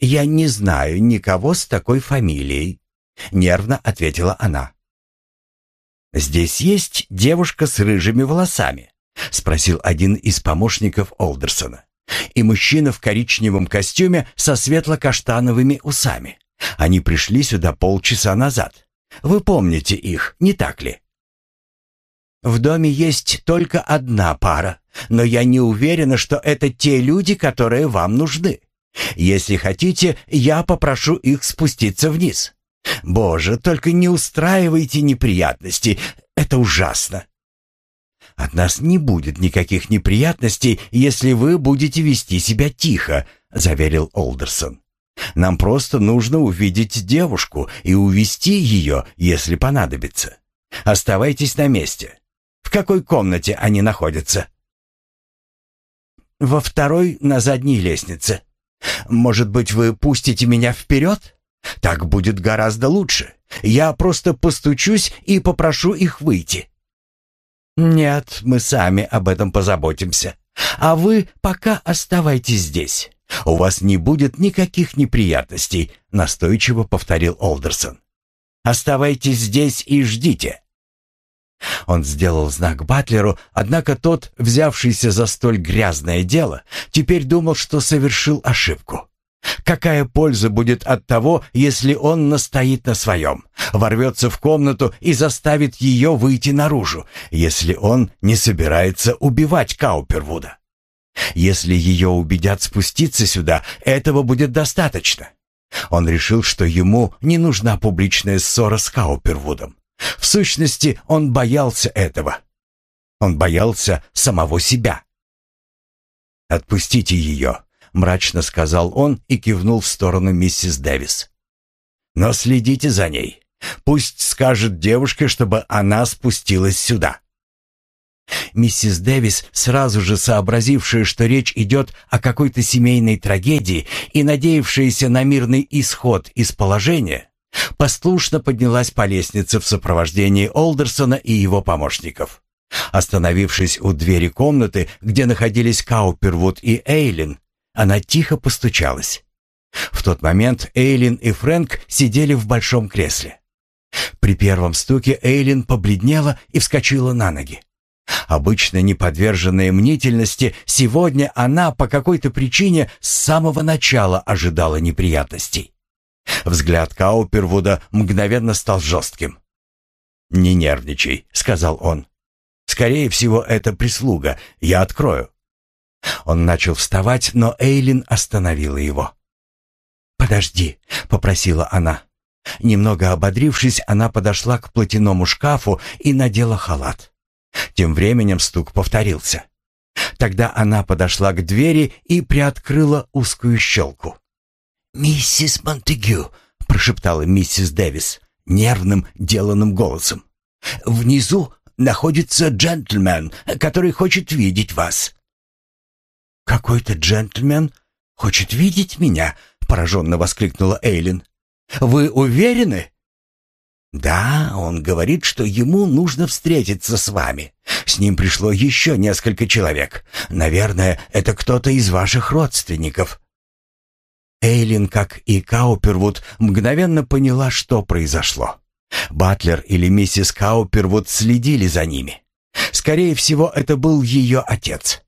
«Я не знаю никого с такой фамилией», — нервно ответила она. «Здесь есть девушка с рыжими волосами?» — спросил один из помощников Олдерсона. «И мужчина в коричневом костюме со светло-каштановыми усами. Они пришли сюда полчаса назад. Вы помните их, не так ли?» «В доме есть только одна пара, но я не уверена, что это те люди, которые вам нужны. Если хотите, я попрошу их спуститься вниз. Боже, только не устраивайте неприятностей, это ужасно. От нас не будет никаких неприятностей, если вы будете вести себя тихо, заверил Олдерсон. Нам просто нужно увидеть девушку и увести ее, если понадобится. Оставайтесь на месте. В какой комнате они находятся? Во второй на задней лестнице. Может быть, вы пустите меня вперед? Так будет гораздо лучше. Я просто постучусь и попрошу их выйти. Нет, мы сами об этом позаботимся. А вы пока оставайтесь здесь. У вас не будет никаких неприятностей, настойчиво повторил Олдерсон. Оставайтесь здесь и ждите. Он сделал знак Батлеру, однако тот, взявшийся за столь грязное дело, теперь думал, что совершил ошибку. Какая польза будет от того, если он настоит на своем, ворвется в комнату и заставит ее выйти наружу, если он не собирается убивать Каупервуда? Если ее убедят спуститься сюда, этого будет достаточно. Он решил, что ему не нужна публичная ссора с Каупервудом. В сущности, он боялся этого. Он боялся самого себя. «Отпустите ее», — мрачно сказал он и кивнул в сторону миссис Дэвис. «Но следите за ней. Пусть скажет девушке, чтобы она спустилась сюда». Миссис Дэвис, сразу же сообразившая, что речь идет о какой-то семейной трагедии и надеявшаяся на мирный исход из положения, послушно поднялась по лестнице в сопровождении Олдерсона и его помощников. Остановившись у двери комнаты, где находились Каупервуд и Эйлин, она тихо постучалась. В тот момент Эйлин и Фрэнк сидели в большом кресле. При первом стуке Эйлин побледнела и вскочила на ноги. Обычно не подверженная мнительности, сегодня она по какой-то причине с самого начала ожидала неприятностей. Взгляд Каупервуда мгновенно стал жестким. «Не нервничай», — сказал он. «Скорее всего, это прислуга. Я открою». Он начал вставать, но Эйлин остановила его. «Подожди», — попросила она. Немного ободрившись, она подошла к платяному шкафу и надела халат. Тем временем стук повторился. Тогда она подошла к двери и приоткрыла узкую щелку. «Миссис Монтегю», — прошептала миссис Дэвис нервным, деланным голосом. «Внизу находится джентльмен, который хочет видеть вас». «Какой-то джентльмен хочет видеть меня?» — пораженно воскликнула Эйлин. «Вы уверены?» «Да, он говорит, что ему нужно встретиться с вами. С ним пришло еще несколько человек. Наверное, это кто-то из ваших родственников». Эйлин, как и Каупервуд, мгновенно поняла, что произошло. Батлер или миссис Каупервуд следили за ними. Скорее всего, это был ее отец.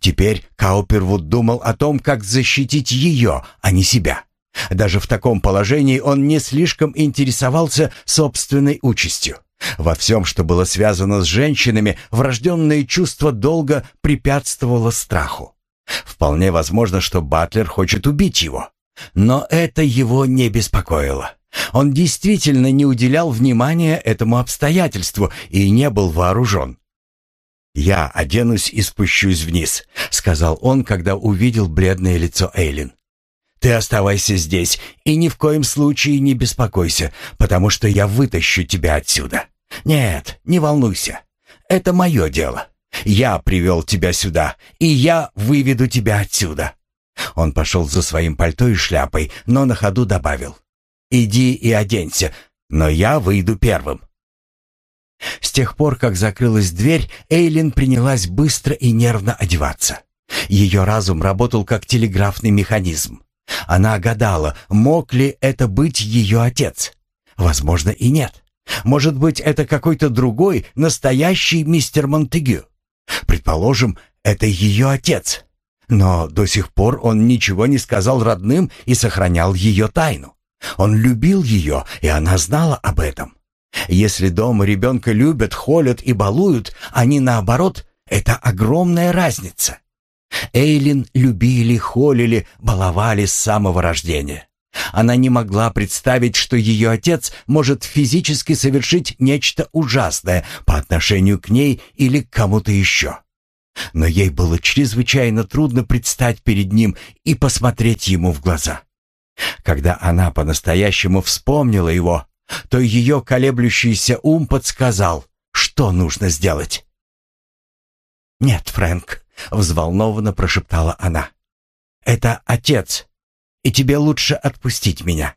Теперь Каупервуд думал о том, как защитить ее, а не себя. Даже в таком положении он не слишком интересовался собственной участью. Во всем, что было связано с женщинами, врожденное чувство долго препятствовало страху. Вполне возможно, что Батлер хочет убить его. Но это его не беспокоило. Он действительно не уделял внимания этому обстоятельству и не был вооружен. «Я оденусь и спущусь вниз», — сказал он, когда увидел бледное лицо Эйлин. «Ты оставайся здесь и ни в коем случае не беспокойся, потому что я вытащу тебя отсюда. Нет, не волнуйся. Это мое дело. Я привел тебя сюда, и я выведу тебя отсюда». Он пошел за своим пальто и шляпой, но на ходу добавил. «Иди и оденься, но я выйду первым». С тех пор, как закрылась дверь, Эйлин принялась быстро и нервно одеваться. Ее разум работал как телеграфный механизм. Она гадала, мог ли это быть ее отец. Возможно, и нет. Может быть, это какой-то другой, настоящий мистер Монтегю. Предположим, это ее отец. Но до сих пор он ничего не сказал родным и сохранял ее тайну. Он любил ее, и она знала об этом. Если дома ребенка любят, холят и балуют, они наоборот, это огромная разница. Эйлин любили, холили, баловали с самого рождения. Она не могла представить, что ее отец может физически совершить нечто ужасное по отношению к ней или к кому-то еще. Но ей было чрезвычайно трудно предстать перед ним и посмотреть ему в глаза. Когда она по-настоящему вспомнила его, то ее колеблющийся ум подсказал, что нужно сделать. «Нет, Фрэнк», — взволнованно прошептала она. «Это отец, и тебе лучше отпустить меня.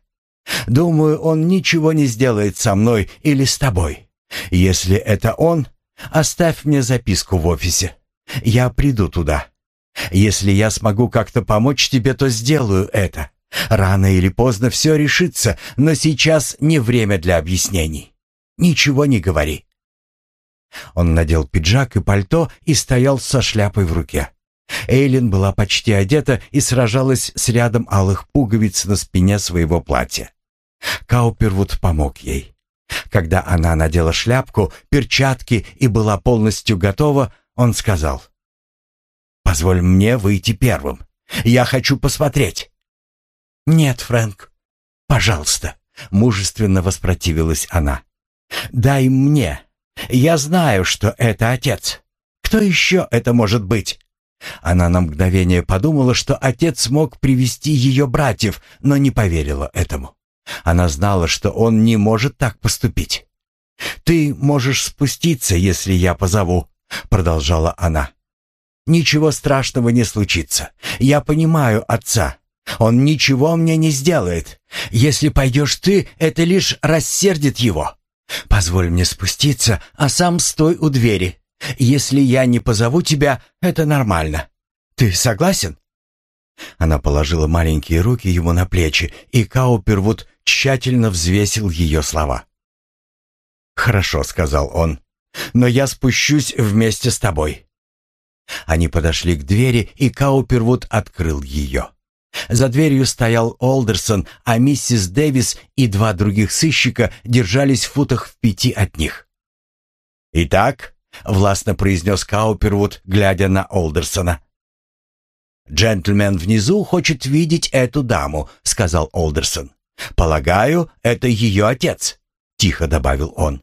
Думаю, он ничего не сделает со мной или с тобой. Если это он, оставь мне записку в офисе. Я приду туда. Если я смогу как-то помочь тебе, то сделаю это. Рано или поздно все решится, но сейчас не время для объяснений. Ничего не говори. Он надел пиджак и пальто и стоял со шляпой в руке. Эйлин была почти одета и сражалась с рядом алых пуговиц на спине своего платья. Каупервуд помог ей. Когда она надела шляпку, перчатки и была полностью готова, он сказал. «Позволь мне выйти первым. Я хочу посмотреть». «Нет, Фрэнк, пожалуйста», — мужественно воспротивилась она. «Дай мне. Я знаю, что это отец. Кто еще это может быть?» Она на мгновение подумала, что отец мог привести ее братьев, но не поверила этому. Она знала, что он не может так поступить. «Ты можешь спуститься, если я позову», — продолжала она. «Ничего страшного не случится. Я понимаю отца. Он ничего мне не сделает. Если пойдешь ты, это лишь рассердит его. Позволь мне спуститься, а сам стой у двери. Если я не позову тебя, это нормально. Ты согласен?» Она положила маленькие руки ему на плечи, и Каупервуд тщательно взвесил ее слова. «Хорошо», — сказал он, — «но я спущусь вместе с тобой». Они подошли к двери, и Каупервуд открыл ее. За дверью стоял Олдерсон, а миссис Дэвис и два других сыщика держались в футах в пяти от них. «Итак», — властно произнес Каупервуд, глядя на Олдерсона. «Джентльмен внизу хочет видеть эту даму», — сказал Олдерсон. «Полагаю, это ее отец», — тихо добавил он.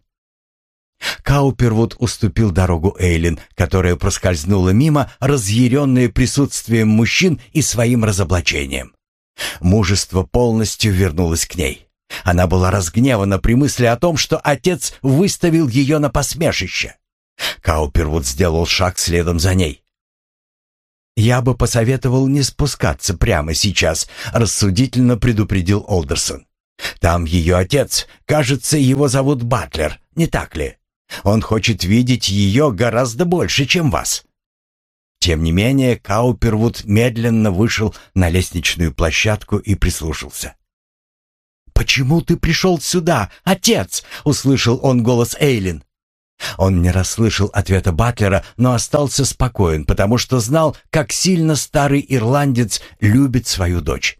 Каупервуд уступил дорогу Эйлин, которая проскользнула мимо, разъяренная присутствием мужчин и своим разоблачением. Мужество полностью вернулось к ней. Она была разгневана при мысли о том, что отец выставил ее на посмешище. Каупервуд сделал шаг следом за ней. «Я бы посоветовал не спускаться прямо сейчас», — рассудительно предупредил Олдерсон. «Там ее отец. Кажется, его зовут Батлер, не так ли? Он хочет видеть ее гораздо больше, чем вас». Тем не менее, Каупервуд медленно вышел на лестничную площадку и прислушался. «Почему ты пришел сюда, отец?» — услышал он голос Эйлин. Он не расслышал ответа Батлера, но остался спокоен, потому что знал, как сильно старый ирландец любит свою дочь.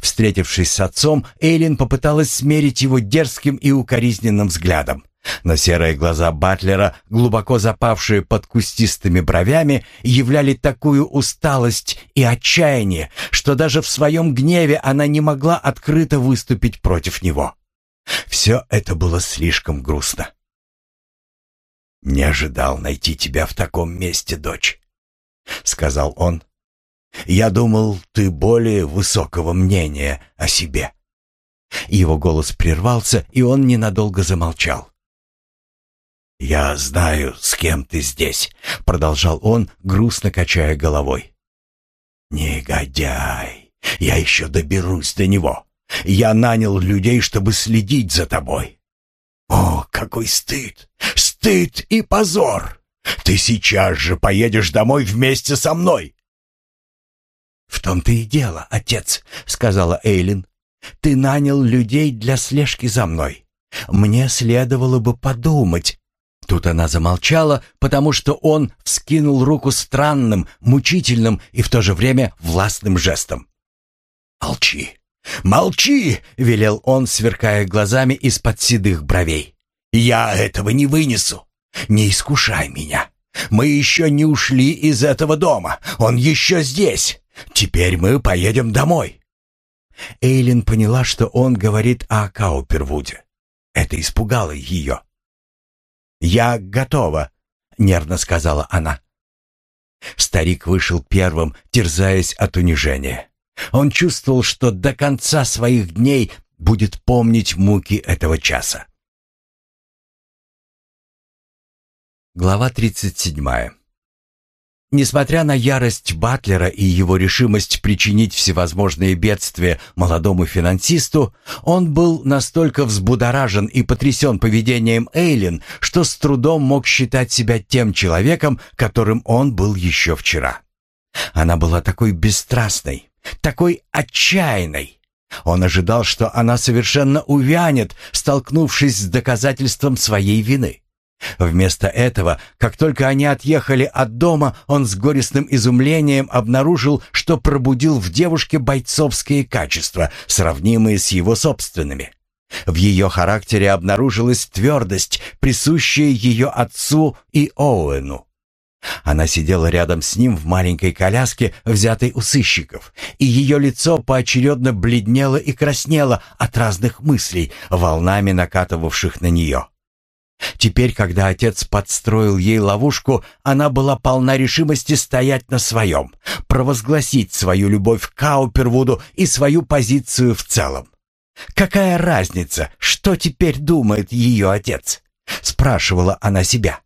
Встретившись с отцом, Эйлин попыталась смерить его дерзким и укоризненным взглядом. Но серые глаза Батлера, глубоко запавшие под кустистыми бровями, являли такую усталость и отчаяние, что даже в своем гневе она не могла открыто выступить против него. Все это было слишком грустно. «Не ожидал найти тебя в таком месте, дочь», — сказал он. «Я думал, ты более высокого мнения о себе». Его голос прервался, и он ненадолго замолчал. «Я знаю, с кем ты здесь», — продолжал он, грустно качая головой. «Негодяй! Я еще доберусь до него. Я нанял людей, чтобы следить за тобой. О, какой стыд! Стыд и позор! Ты сейчас же поедешь домой вместе со мной!» «В том-то и дело, отец», — сказала Эйлин. «Ты нанял людей для слежки за мной. Мне следовало бы подумать». Тут она замолчала, потому что он вскинул руку странным, мучительным и в то же время властным жестом. «Молчи! Молчи!» — велел он, сверкая глазами из-под седых бровей. «Я этого не вынесу! Не искушай меня! Мы еще не ушли из этого дома! Он еще здесь! Теперь мы поедем домой!» Эйлин поняла, что он говорит о Каупервуде. Это испугало ее. «Я готова», — нервно сказала она. Старик вышел первым, терзаясь от унижения. Он чувствовал, что до конца своих дней будет помнить муки этого часа. Глава тридцать седьмая. Несмотря на ярость Батлера и его решимость причинить всевозможные бедствия молодому финансисту, он был настолько взбудоражен и потрясен поведением Эйлин, что с трудом мог считать себя тем человеком, которым он был еще вчера. Она была такой бесстрастной, такой отчаянной. Он ожидал, что она совершенно увянет, столкнувшись с доказательством своей вины. Вместо этого, как только они отъехали от дома, он с горестным изумлением обнаружил, что пробудил в девушке бойцовские качества, сравнимые с его собственными. В ее характере обнаружилась твердость, присущая ее отцу и Оуэну. Она сидела рядом с ним в маленькой коляске, взятой у сыщиков, и ее лицо поочередно бледнело и краснело от разных мыслей, волнами накатывавших на нее. Теперь, когда отец подстроил ей ловушку, она была полна решимости стоять на своем, провозгласить свою любовь к Каупервуду и свою позицию в целом. «Какая разница, что теперь думает ее отец?» — спрашивала она себя.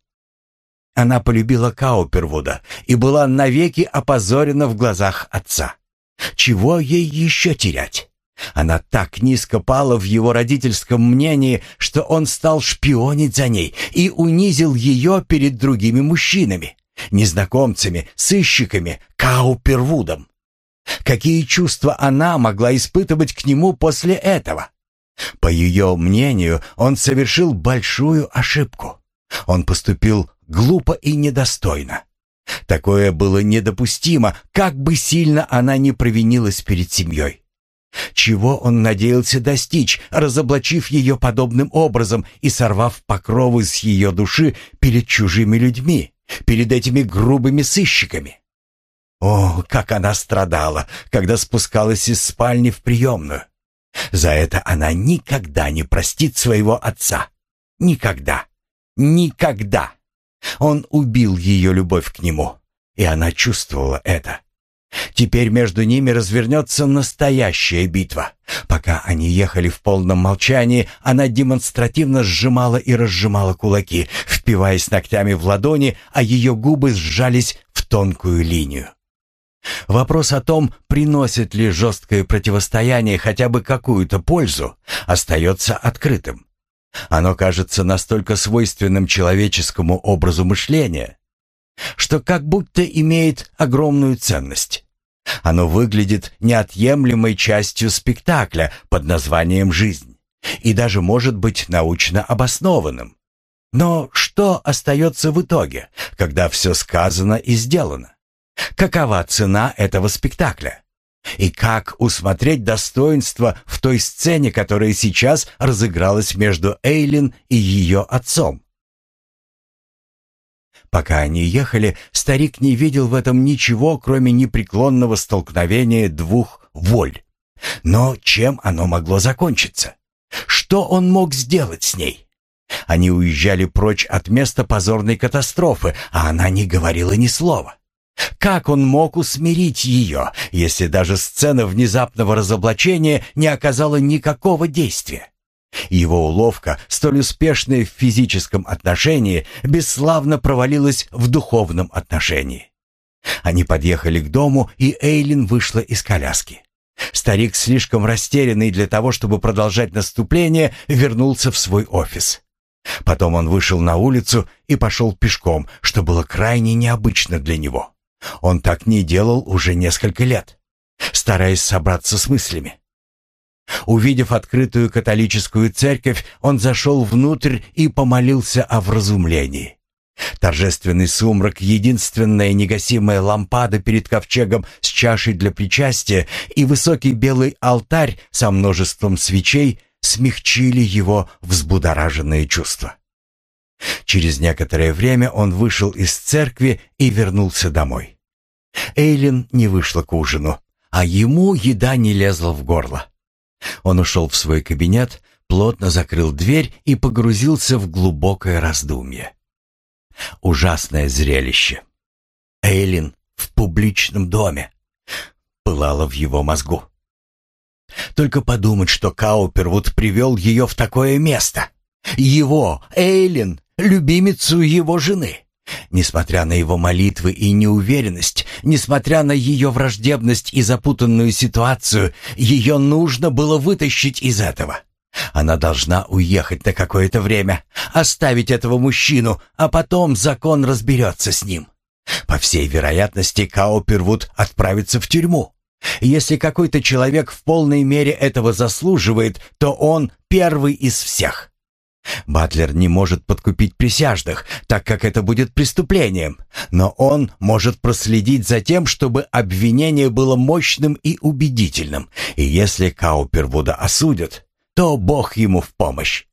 Она полюбила Каупервуда и была навеки опозорена в глазах отца. Чего ей еще терять? Она так низко пала в его родительском мнении, что он стал шпионить за ней и унизил ее перед другими мужчинами, незнакомцами, сыщиками, Каупервудом. Какие чувства она могла испытывать к нему после этого? По ее мнению, он совершил большую ошибку. Он поступил глупо и недостойно. Такое было недопустимо, как бы сильно она не провинилась перед семьей. Чего он надеялся достичь, разоблачив ее подобным образом и сорвав покровы с ее души перед чужими людьми, перед этими грубыми сыщиками? О, как она страдала, когда спускалась из спальни в приемную. За это она никогда не простит своего отца. Никогда. Никогда. Он убил ее любовь к нему, и она чувствовала это. Теперь между ними развернется настоящая битва. Пока они ехали в полном молчании, она демонстративно сжимала и разжимала кулаки, впиваясь ногтями в ладони, а ее губы сжались в тонкую линию. Вопрос о том, приносит ли жесткое противостояние хотя бы какую-то пользу, остается открытым. Оно кажется настолько свойственным человеческому образу мышления, что как будто имеет огромную ценность. Оно выглядит неотъемлемой частью спектакля под названием «Жизнь» и даже может быть научно обоснованным. Но что остается в итоге, когда все сказано и сделано? Какова цена этого спектакля? И как усмотреть достоинство в той сцене, которая сейчас разыгралась между Эйлин и ее отцом? Пока они ехали, старик не видел в этом ничего, кроме непреклонного столкновения двух воль. Но чем оно могло закончиться? Что он мог сделать с ней? Они уезжали прочь от места позорной катастрофы, а она не говорила ни слова. Как он мог усмирить ее, если даже сцена внезапного разоблачения не оказала никакого действия? Его уловка, столь успешная в физическом отношении, бесславно провалилась в духовном отношении. Они подъехали к дому, и Эйлин вышла из коляски. Старик, слишком растерянный для того, чтобы продолжать наступление, вернулся в свой офис. Потом он вышел на улицу и пошел пешком, что было крайне необычно для него. Он так не делал уже несколько лет. стараясь собраться с мыслями. Увидев открытую католическую церковь, он зашел внутрь и помолился о вразумлении. Торжественный сумрак, единственная негасимая лампада перед ковчегом с чашей для причастия и высокий белый алтарь со множеством свечей смягчили его взбудораженные чувства. Через некоторое время он вышел из церкви и вернулся домой. Эйлин не вышла к ужину, а ему еда не лезла в горло. Он ушел в свой кабинет, плотно закрыл дверь и погрузился в глубокое раздумье. Ужасное зрелище. Эйлин в публичном доме. Пылало в его мозгу. Только подумать, что Каупервуд привел ее в такое место. Его, Эйлин, любимицу его жены. Несмотря на его молитвы и неуверенность, несмотря на ее враждебность и запутанную ситуацию, ее нужно было вытащить из этого. Она должна уехать на какое-то время, оставить этого мужчину, а потом закон разберется с ним. По всей вероятности, Каупервуд отправится в тюрьму. Если какой-то человек в полной мере этого заслуживает, то он первый из всех. Батлер не может подкупить присяжных, так как это будет преступлением, но он может проследить за тем, чтобы обвинение было мощным и убедительным, и если Каупервуда осудят, то Бог ему в помощь.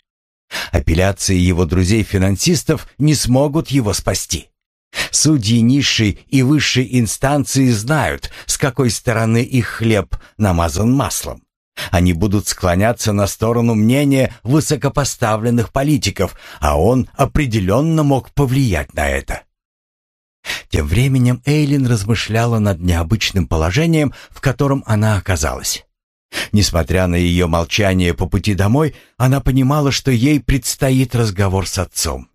Апелляции его друзей-финансистов не смогут его спасти. Судьи низшей и высшей инстанции знают, с какой стороны их хлеб намазан маслом. Они будут склоняться на сторону мнения высокопоставленных политиков, а он определенно мог повлиять на это. Тем временем Эйлин размышляла над необычным положением, в котором она оказалась. Несмотря на ее молчание по пути домой, она понимала, что ей предстоит разговор с отцом.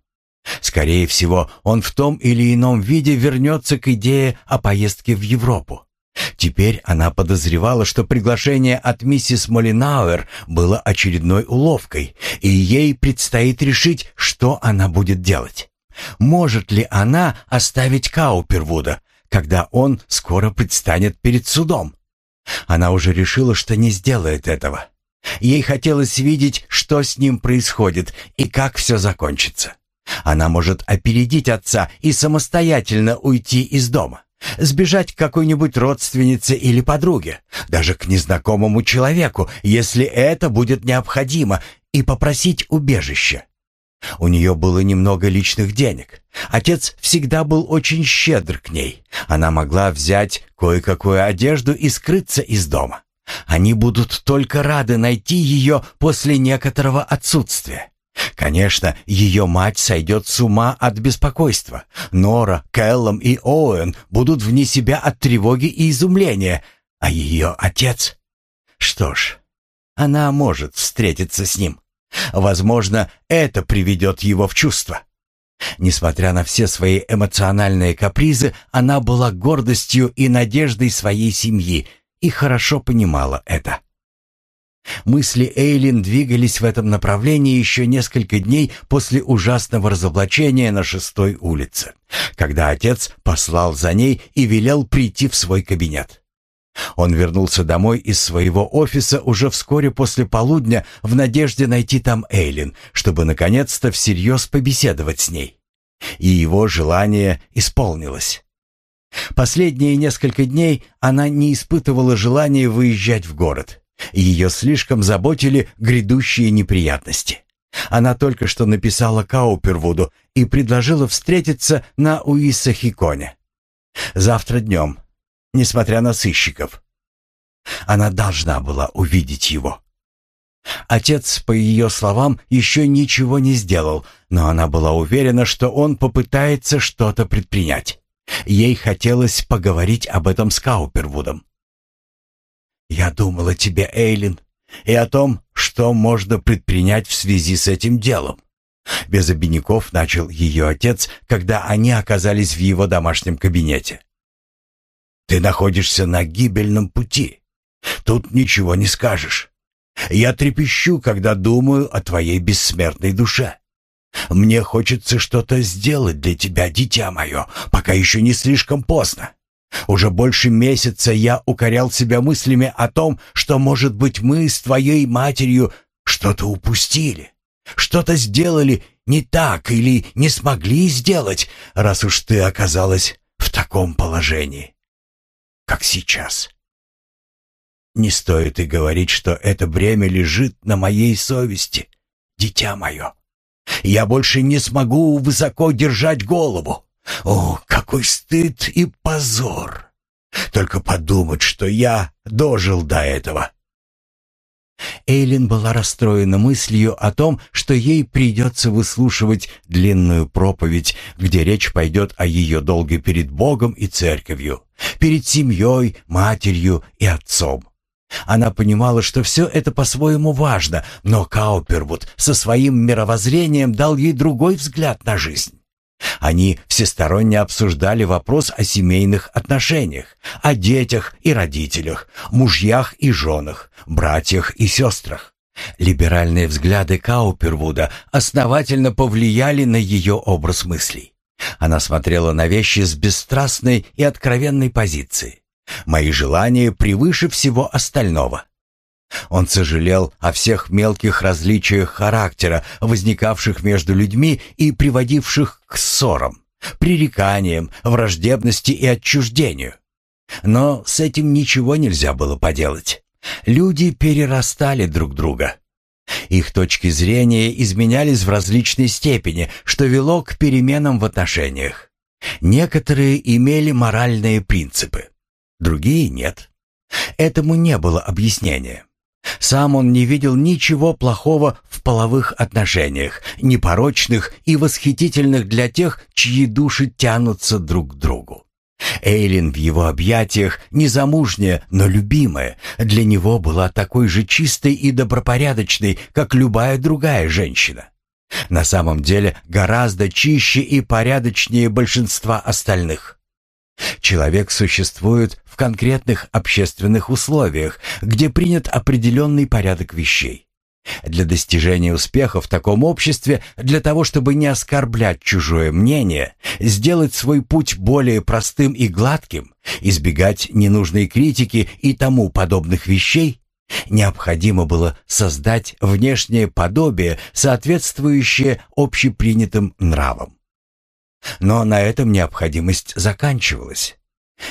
Скорее всего, он в том или ином виде вернется к идее о поездке в Европу. Теперь она подозревала, что приглашение от миссис Молинауэр было очередной уловкой, и ей предстоит решить, что она будет делать. Может ли она оставить Каупервуда, когда он скоро предстанет перед судом? Она уже решила, что не сделает этого. Ей хотелось видеть, что с ним происходит и как все закончится. Она может опередить отца и самостоятельно уйти из дома. Сбежать к какой-нибудь родственнице или подруге, даже к незнакомому человеку, если это будет необходимо, и попросить убежище. У нее было немного личных денег. Отец всегда был очень щедр к ней. Она могла взять кое-какую одежду и скрыться из дома. Они будут только рады найти ее после некоторого отсутствия. Конечно, ее мать сойдет с ума от беспокойства. Нора, Кэллом и Оуэн будут вне себя от тревоги и изумления. А ее отец? Что ж, она может встретиться с ним. Возможно, это приведет его в чувство. Несмотря на все свои эмоциональные капризы, она была гордостью и надеждой своей семьи и хорошо понимала это. Мысли Эйлин двигались в этом направлении еще несколько дней после ужасного разоблачения на шестой улице, когда отец послал за ней и велел прийти в свой кабинет. Он вернулся домой из своего офиса уже вскоре после полудня в надежде найти там Эйлин, чтобы наконец-то всерьез побеседовать с ней. И его желание исполнилось. Последние несколько дней она не испытывала желания выезжать в город. Ее слишком заботили грядущие неприятности. Она только что написала Каупервуду и предложила встретиться на Уиссахиконе. Завтра днем, несмотря на сыщиков. Она должна была увидеть его. Отец, по ее словам, еще ничего не сделал, но она была уверена, что он попытается что-то предпринять. Ей хотелось поговорить об этом с Каупервудом. «Я думал о тебе, Эйлин, и о том, что можно предпринять в связи с этим делом». Без обиняков начал ее отец, когда они оказались в его домашнем кабинете. «Ты находишься на гибельном пути. Тут ничего не скажешь. Я трепещу, когда думаю о твоей бессмертной душе. Мне хочется что-то сделать для тебя, дитя мое, пока еще не слишком поздно. Уже больше месяца я укорял себя мыслями о том, что, может быть, мы с твоей матерью что-то упустили, что-то сделали не так или не смогли сделать, раз уж ты оказалась в таком положении, как сейчас. Не стоит и говорить, что это бремя лежит на моей совести, дитя мое. Я больше не смогу высоко держать голову. О, какой стыд и позор! Только подумать, что я дожил до этого. Эйлин была расстроена мыслью о том, что ей придется выслушивать длинную проповедь, где речь пойдет о ее долге перед Богом и церковью, перед семьей, матерью и отцом. Она понимала, что все это по-своему важно, но Каупервуд со своим мировоззрением дал ей другой взгляд на жизнь. Они всесторонне обсуждали вопрос о семейных отношениях, о детях и родителях, мужьях и женах, братьях и сестрах. Либеральные взгляды Каупервуда основательно повлияли на ее образ мыслей. Она смотрела на вещи с бесстрастной и откровенной позиции. Мои желания превыше всего остального. Он сожалел о всех мелких различиях характера, возникавших между людьми и приводивших к ссорам, пререканиям, враждебности и отчуждению. Но с этим ничего нельзя было поделать. Люди перерастали друг друга. Их точки зрения изменялись в различной степени, что вело к переменам в отношениях. Некоторые имели моральные принципы, другие нет. Этому не было объяснения. Сам он не видел ничего плохого в половых отношениях, непорочных и восхитительных для тех, чьи души тянутся друг к другу. Эйлин в его объятиях, незамужняя, но любимая, для него была такой же чистой и добропорядочной, как любая другая женщина. На самом деле гораздо чище и порядочнее большинства остальных. Человек существует в конкретных общественных условиях, где принят определенный порядок вещей. Для достижения успеха в таком обществе, для того, чтобы не оскорблять чужое мнение, сделать свой путь более простым и гладким, избегать ненужной критики и тому подобных вещей, необходимо было создать внешнее подобие, соответствующее общепринятым нравам. Но на этом необходимость заканчивалась.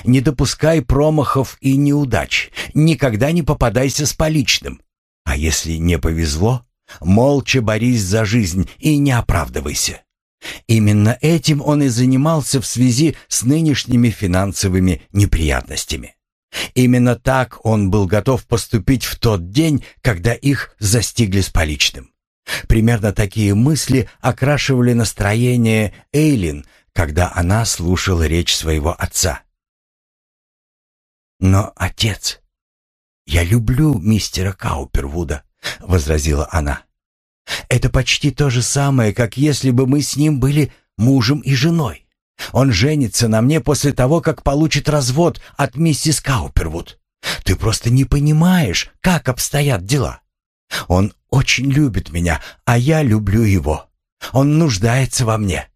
Не допускай промахов и неудач, никогда не попадайся с поличным. А если не повезло, молча борись за жизнь и не оправдывайся. Именно этим он и занимался в связи с нынешними финансовыми неприятностями. Именно так он был готов поступить в тот день, когда их застигли с поличным. Примерно такие мысли окрашивали настроение Эйлин, когда она слушала речь своего отца. «Но, отец, я люблю мистера Каупервуда», — возразила она. «Это почти то же самое, как если бы мы с ним были мужем и женой. Он женится на мне после того, как получит развод от миссис Каупервуд. Ты просто не понимаешь, как обстоят дела. Он очень любит меня, а я люблю его. Он нуждается во мне».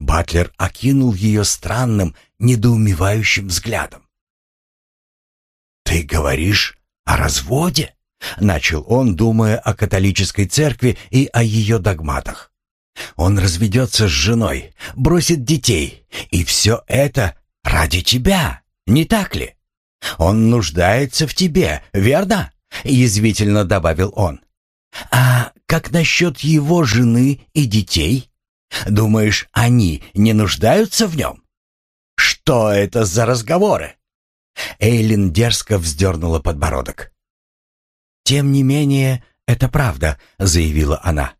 Батлер окинул ее странным, недоумевающим взглядом. «Ты говоришь о разводе?» — начал он, думая о католической церкви и о ее догматах. «Он разведется с женой, бросит детей, и все это ради тебя, не так ли? Он нуждается в тебе, верно?» — язвительно добавил он. «А как насчет его жены и детей? Думаешь, они не нуждаются в нем? Что это за разговоры?» Эйлин дерзко вздернула подбородок. «Тем не менее, это правда», — заявила она.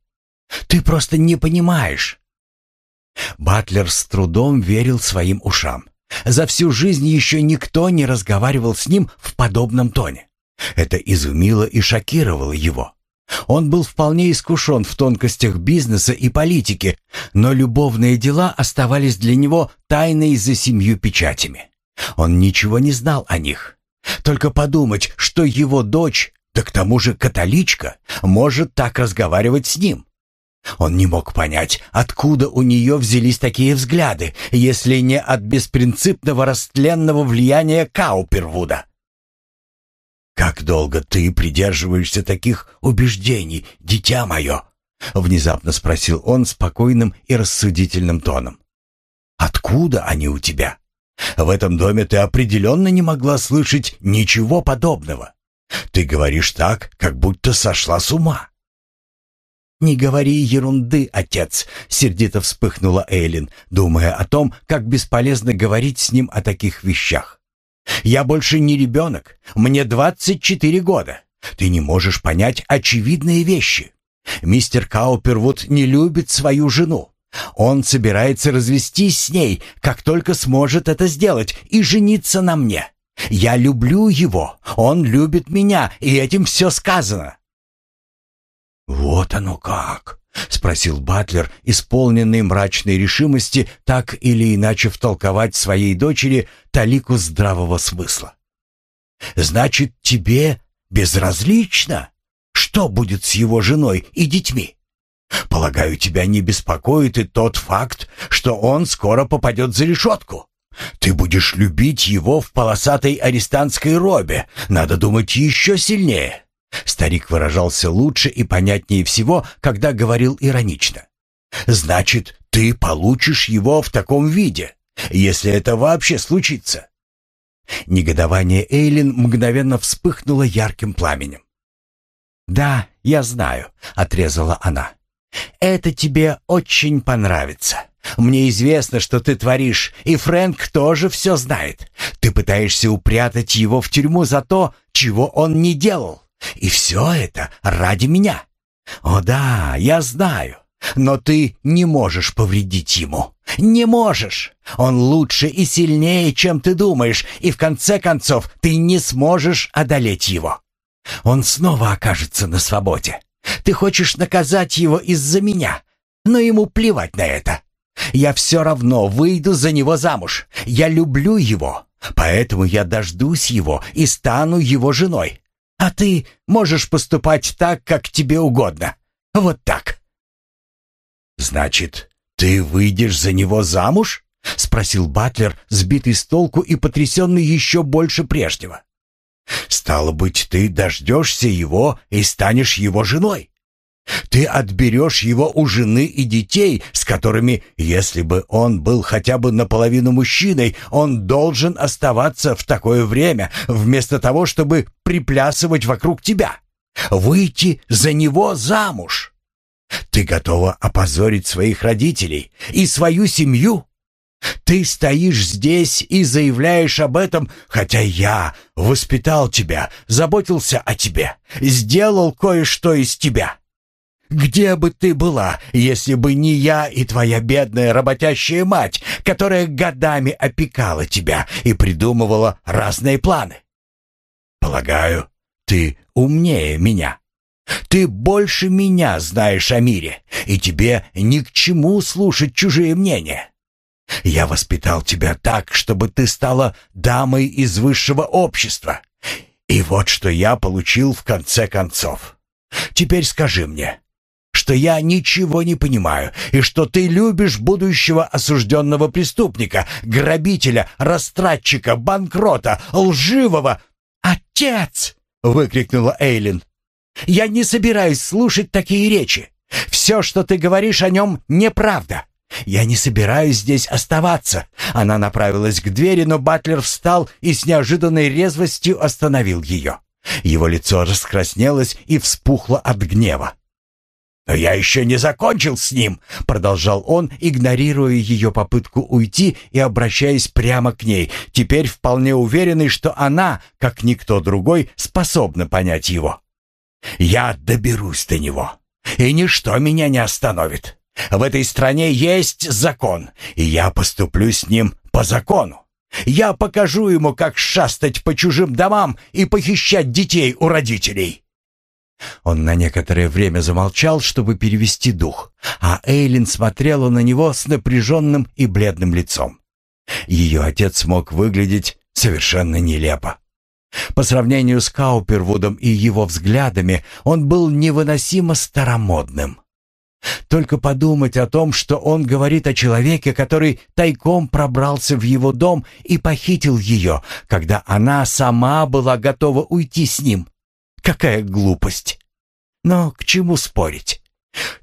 «Ты просто не понимаешь». Батлер с трудом верил своим ушам. За всю жизнь еще никто не разговаривал с ним в подобном тоне. Это изумило и шокировало его. Он был вполне искушен в тонкостях бизнеса и политики, но любовные дела оставались для него тайной за семью печатями. Он ничего не знал о них. Только подумать, что его дочь, да к тому же католичка, может так разговаривать с ним. Он не мог понять, откуда у нее взялись такие взгляды, если не от беспринципного растленного влияния Каупервуда. «Как долго ты придерживаешься таких убеждений, дитя мое?» — внезапно спросил он спокойным и рассудительным тоном. «Откуда они у тебя? В этом доме ты определенно не могла слышать ничего подобного. Ты говоришь так, как будто сошла с ума». «Не говори ерунды, отец!» — сердито вспыхнула Эйлин, думая о том, как бесполезно говорить с ним о таких вещах. «Я больше не ребенок. Мне двадцать четыре года. Ты не можешь понять очевидные вещи. Мистер Каупервуд не любит свою жену. Он собирается развестись с ней, как только сможет это сделать, и жениться на мне. Я люблю его, он любит меня, и этим все сказано. «Вот оно как!» — спросил Батлер, исполненный мрачной решимости так или иначе втолковать своей дочери талику здравого смысла. «Значит, тебе безразлично, что будет с его женой и детьми? Полагаю, тебя не беспокоит и тот факт, что он скоро попадет за решетку. Ты будешь любить его в полосатой арестантской робе, надо думать еще сильнее. Старик выражался лучше и понятнее всего, когда говорил иронично. «Значит, ты получишь его в таком виде, если это вообще случится». Негодование Эйлин мгновенно вспыхнуло ярким пламенем. «Да, я знаю», — отрезала она. «Это тебе очень понравится. Мне известно, что ты творишь, и Фрэнк тоже все знает. Ты пытаешься упрятать его в тюрьму за то, чего он не делал. И все это ради меня. О да, я знаю. Но ты не можешь повредить ему. Не можешь. Он лучше и сильнее, чем ты думаешь, и в конце концов ты не сможешь одолеть его. Он снова окажется на свободе. Ты хочешь наказать его из-за меня, но ему плевать на это. Я все равно выйду за него замуж. Я люблю его, поэтому я дождусь его и стану его женой. А ты можешь поступать так, как тебе угодно. Вот так. Значит, ты выйдешь за него замуж? спросил Батлер, сбитый с толку и потрясенный еще больше прежнего. Стало быть, ты дождешься его и станешь его женой. Ты отберешь его у жены и детей, с которыми, если бы он был хотя бы наполовину мужчиной, он должен оставаться в такое время, вместо того, чтобы приплясывать вокруг тебя. Выйти за него замуж. Ты готова опозорить своих родителей и свою семью? Ты стоишь здесь и заявляешь об этом, хотя я воспитал тебя, заботился о тебе, сделал кое-что из тебя. Где бы ты была, если бы не я и твоя бедная работящая мать, которая годами опекала тебя и придумывала разные планы? Полагаю, ты умнее меня. Ты больше меня знаешь о мире, и тебе ни к чему слушать чужие мнения. Я воспитал тебя так, чтобы ты стала дамой из высшего общества. И вот что я получил в конце концов. Теперь скажи мне, что я ничего не понимаю, и что ты любишь будущего осужденного преступника, грабителя, растратчика, банкрота, лживого. «Отец!» — выкрикнула Эйлин. «Я не собираюсь слушать такие речи. Все, что ты говоришь о нем, неправда. Я не собираюсь здесь оставаться». Она направилась к двери, но Батлер встал и с неожиданной резвостью остановил ее. Его лицо раскраснелось и вспухло от гнева. «Но я еще не закончил с ним», — продолжал он, игнорируя ее попытку уйти и обращаясь прямо к ней, теперь вполне уверенный, что она, как никто другой, способна понять его. «Я доберусь до него, и ничто меня не остановит. В этой стране есть закон, и я поступлю с ним по закону. Я покажу ему, как шастать по чужим домам и похищать детей у родителей». Он на некоторое время замолчал, чтобы перевести дух, а Эйлин смотрела на него с напряженным и бледным лицом. Ее отец мог выглядеть совершенно нелепо. По сравнению с Каупервудом и его взглядами, он был невыносимо старомодным. Только подумать о том, что он говорит о человеке, который тайком пробрался в его дом и похитил ее, когда она сама была готова уйти с ним. Какая глупость! Но к чему спорить?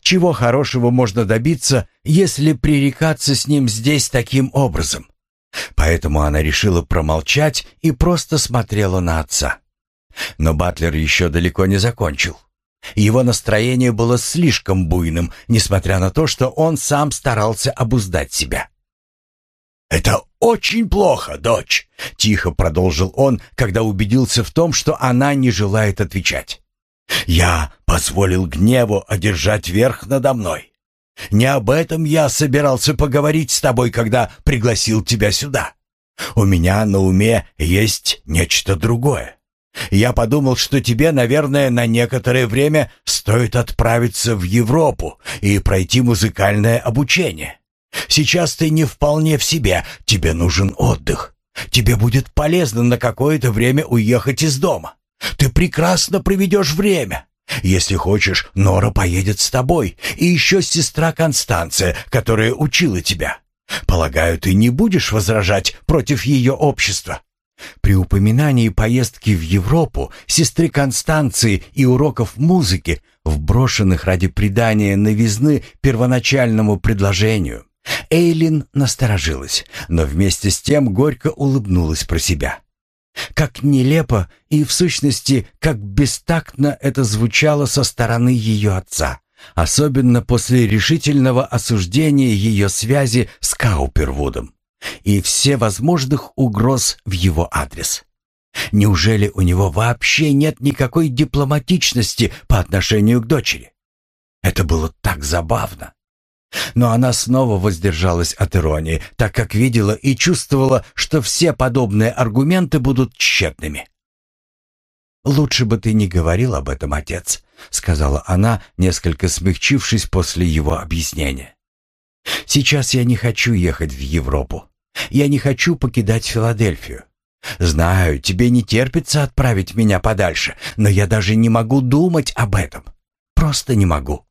Чего хорошего можно добиться, если пререкаться с ним здесь таким образом? Поэтому она решила промолчать и просто смотрела на отца. Но Батлер еще далеко не закончил. Его настроение было слишком буйным, несмотря на то, что он сам старался обуздать себя. «Это очень плохо, дочь», — тихо продолжил он, когда убедился в том, что она не желает отвечать. «Я позволил гневу одержать верх надо мной. Не об этом я собирался поговорить с тобой, когда пригласил тебя сюда. У меня на уме есть нечто другое. Я подумал, что тебе, наверное, на некоторое время стоит отправиться в Европу и пройти музыкальное обучение. Сейчас ты не вполне в себе, тебе нужен отдых. Тебе будет полезно на какое-то время уехать из дома. Ты прекрасно проведешь время. Если хочешь, Нора поедет с тобой, и еще сестра Констанция, которая учила тебя. Полагаю, ты не будешь возражать против ее общества?» При упоминании поездки в Европу, сестры Констанции и уроков музыки, вброшенных ради придания новизны первоначальному предложению, Эйлин насторожилась, но вместе с тем горько улыбнулась про себя. Как нелепо и, в сущности, как бестактно это звучало со стороны ее отца, особенно после решительного осуждения ее связи с Каупервудом и всевозможных угроз в его адрес. Неужели у него вообще нет никакой дипломатичности по отношению к дочери? Это было так забавно. Но она снова воздержалась от иронии, так как видела и чувствовала, что все подобные аргументы будут тщетными. «Лучше бы ты не говорил об этом, отец», — сказала она, несколько смягчившись после его объяснения. «Сейчас я не хочу ехать в Европу. Я не хочу покидать Филадельфию. Знаю, тебе не терпится отправить меня подальше, но я даже не могу думать об этом. Просто не могу».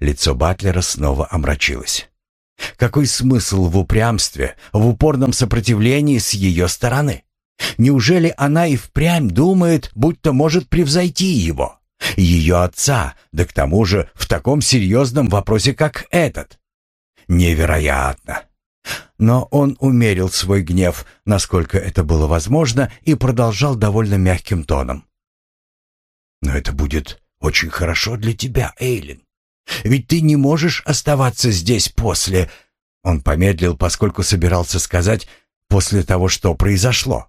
Лицо Батлера снова омрачилось. Какой смысл в упрямстве, в упорном сопротивлении с ее стороны? Неужели она и впрямь думает, будто может превзойти его? Ее отца, да к тому же в таком серьезном вопросе, как этот. Невероятно. Но он умерил свой гнев, насколько это было возможно, и продолжал довольно мягким тоном. «Но это будет очень хорошо для тебя, Эйлин. Ведь ты не можешь оставаться здесь после...» Он помедлил, поскольку собирался сказать «после того, что произошло».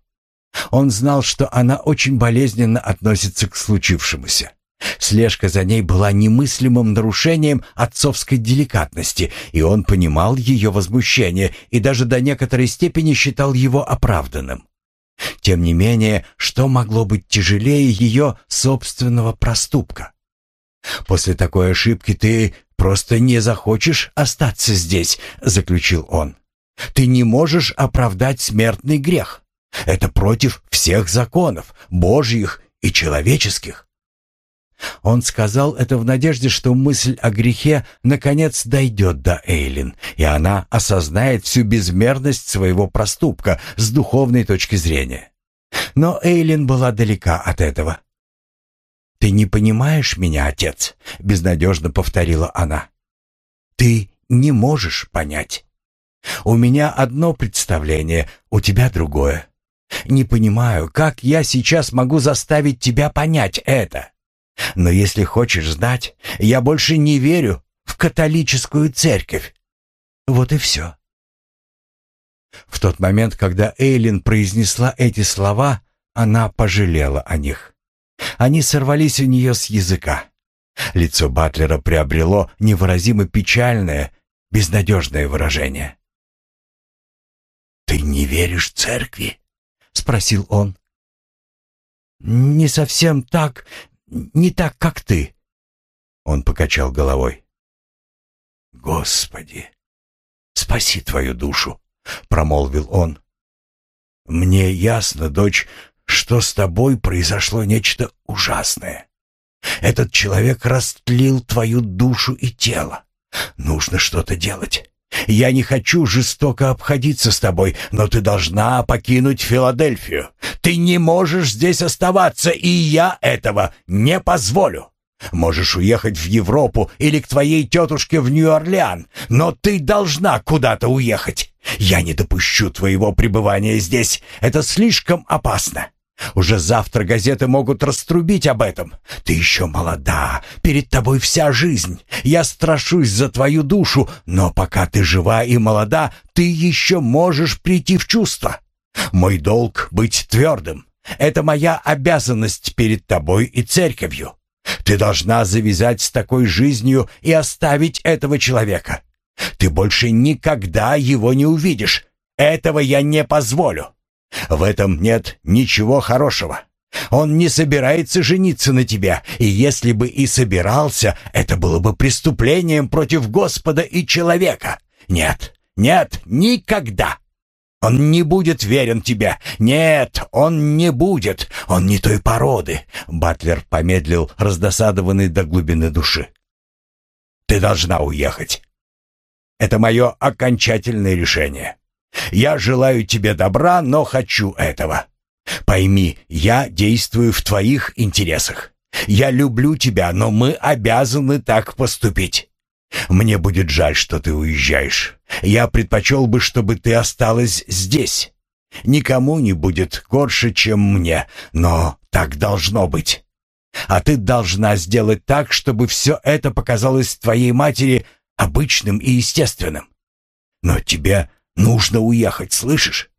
Он знал, что она очень болезненно относится к случившемуся. Слежка за ней была немыслимым нарушением отцовской деликатности, и он понимал ее возмущение и даже до некоторой степени считал его оправданным. Тем не менее, что могло быть тяжелее ее собственного проступка? «После такой ошибки ты просто не захочешь остаться здесь», — заключил он. «Ты не можешь оправдать смертный грех. Это против всех законов, божьих и человеческих. Он сказал это в надежде, что мысль о грехе наконец дойдет до Эйлин, и она осознает всю безмерность своего проступка с духовной точки зрения. Но Эйлин была далека от этого. «Ты не понимаешь меня, отец», — безнадежно повторила она. «Ты не можешь понять. У меня одно представление, у тебя другое. Не понимаю, как я сейчас могу заставить тебя понять это». Но если хочешь знать, я больше не верю в католическую церковь. Вот и все. В тот момент, когда Эйлин произнесла эти слова, она пожалела о них. Они сорвались у нее с языка. Лицо Батлера приобрело невыразимо печальное, безнадежное выражение. «Ты не веришь церкви?» — спросил он. «Не совсем так, не так, как ты». Он покачал головой. «Господи, спаси твою душу», — промолвил он. «Мне ясно, дочь, что с тобой произошло нечто ужасное. Этот человек растлил твою душу и тело. Нужно что-то делать. Я не хочу жестоко обходиться с тобой, но ты должна покинуть Филадельфию. Ты не можешь здесь оставаться, и я этого не позволю. Можешь уехать в Европу или к твоей тетушке в Нью-Орлеан, но ты должна куда-то уехать. Я не допущу твоего пребывания здесь. Это слишком опасно. Уже завтра газеты могут раструбить об этом. Ты еще молода, перед тобой вся жизнь. Я страшусь за твою душу, но пока ты жива и молода, ты еще можешь прийти в чувство. Мой долг — быть твердым. Это моя обязанность перед тобой и церковью. Ты должна завязать с такой жизнью и оставить этого человека. Ты больше никогда его не увидишь. Этого я не позволю. В этом нет ничего хорошего. Он не собирается жениться на тебя, и если бы и собирался, это было бы преступлением против Господа и человека. Нет, нет, никогда. Он не будет верен тебе. Нет, он не будет. Он не той породы. Батлер помедлил, раздосадованный до глубины души. Ты должна уехать. Это мое окончательное решение. Я желаю тебе добра, но хочу этого. Пойми, я действую в твоих интересах. Я люблю тебя, но мы обязаны так поступить. Мне будет жаль, что ты уезжаешь. Я предпочел бы, чтобы ты осталась здесь. Никому не будет горше, чем мне, но так должно быть. А ты должна сделать так, чтобы все это показалось твоей матери обычным и естественным. Но тебе нужно уехать, слышишь?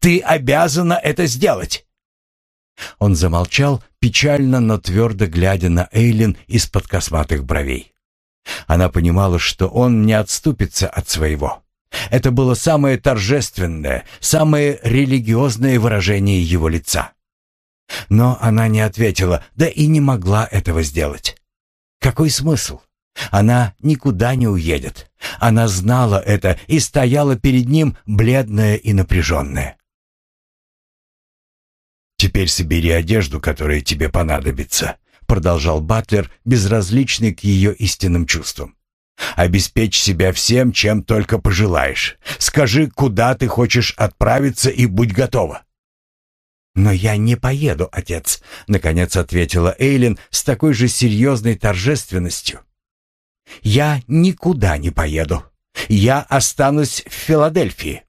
Ты обязана это сделать. Он замолчал, печально, но твердо глядя на Эйлин из-под косматых бровей. Она понимала, что он не отступится от своего. Это было самое торжественное, самое религиозное выражение его лица. Но она не ответила, да и не могла этого сделать. Какой смысл? Она никуда не уедет. Она знала это и стояла перед ним, бледная и напряженная. «Теперь собери одежду, которая тебе понадобится», продолжал Батлер, безразличный к ее истинным чувствам. «Обеспечь себя всем, чем только пожелаешь. Скажи, куда ты хочешь отправиться и будь готова». «Но я не поеду, отец», — наконец ответила Эйлин с такой же серьезной торжественностью. «Я никуда не поеду. Я останусь в Филадельфии».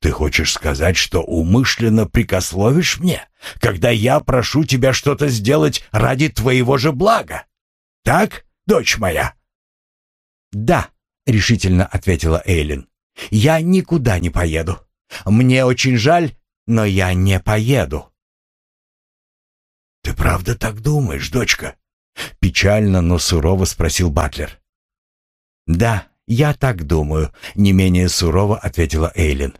Ты хочешь сказать, что умышленно прикословишь мне, когда я прошу тебя что-то сделать ради твоего же блага? Так, дочь моя?» «Да», — решительно ответила Эйлин. «Я никуда не поеду. Мне очень жаль, но я не поеду». «Ты правда так думаешь, дочка?» Печально, но сурово спросил Батлер. «Да, я так думаю», — не менее сурово ответила Эйлин.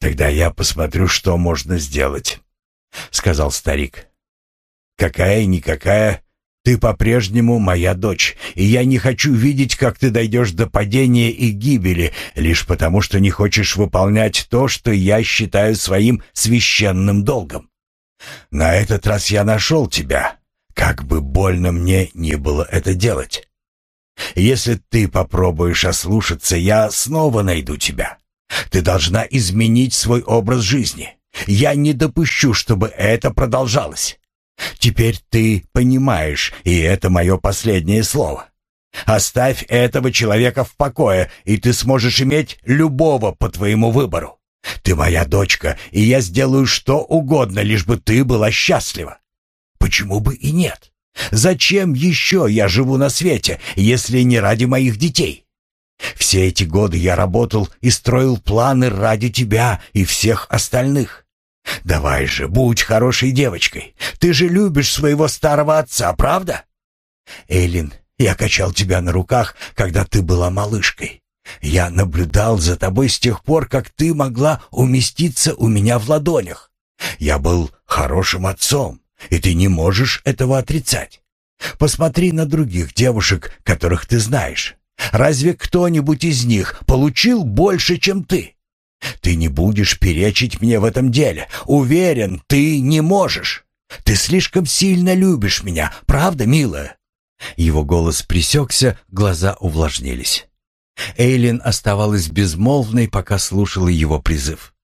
«Тогда я посмотрю, что можно сделать», — сказал старик. «Какая-никакая, ты по-прежнему моя дочь, и я не хочу видеть, как ты дойдешь до падения и гибели, лишь потому, что не хочешь выполнять то, что я считаю своим священным долгом. На этот раз я нашел тебя, как бы больно мне не было это делать. Если ты попробуешь ослушаться, я снова найду тебя. Ты должна изменить свой образ жизни. Я не допущу, чтобы это продолжалось. Теперь ты понимаешь, и это мое последнее слово. Оставь этого человека в покое, и ты сможешь иметь любого по твоему выбору. Ты моя дочка, и я сделаю что угодно, лишь бы ты была счастлива. Почему бы и нет? Зачем еще я живу на свете, если не ради моих детей? Все эти годы я работал и строил планы ради тебя и всех остальных. Давай же, будь хорошей девочкой. Ты же любишь своего старого отца, правда? Эйлин, я качал тебя на руках, когда ты была малышкой. Я наблюдал за тобой с тех пор, как ты могла уместиться у меня в ладонях. Я был хорошим отцом, и ты не можешь этого отрицать. Посмотри на других девушек, которых ты знаешь. Разве кто-нибудь из них получил больше, чем ты? Ты не будешь перечить мне в этом деле. Уверен, ты не можешь. Ты слишком сильно любишь меня, правда, милая?» Его голос пресекся, глаза увлажнились. Эйлин оставалась безмолвной, пока слушала его призыв.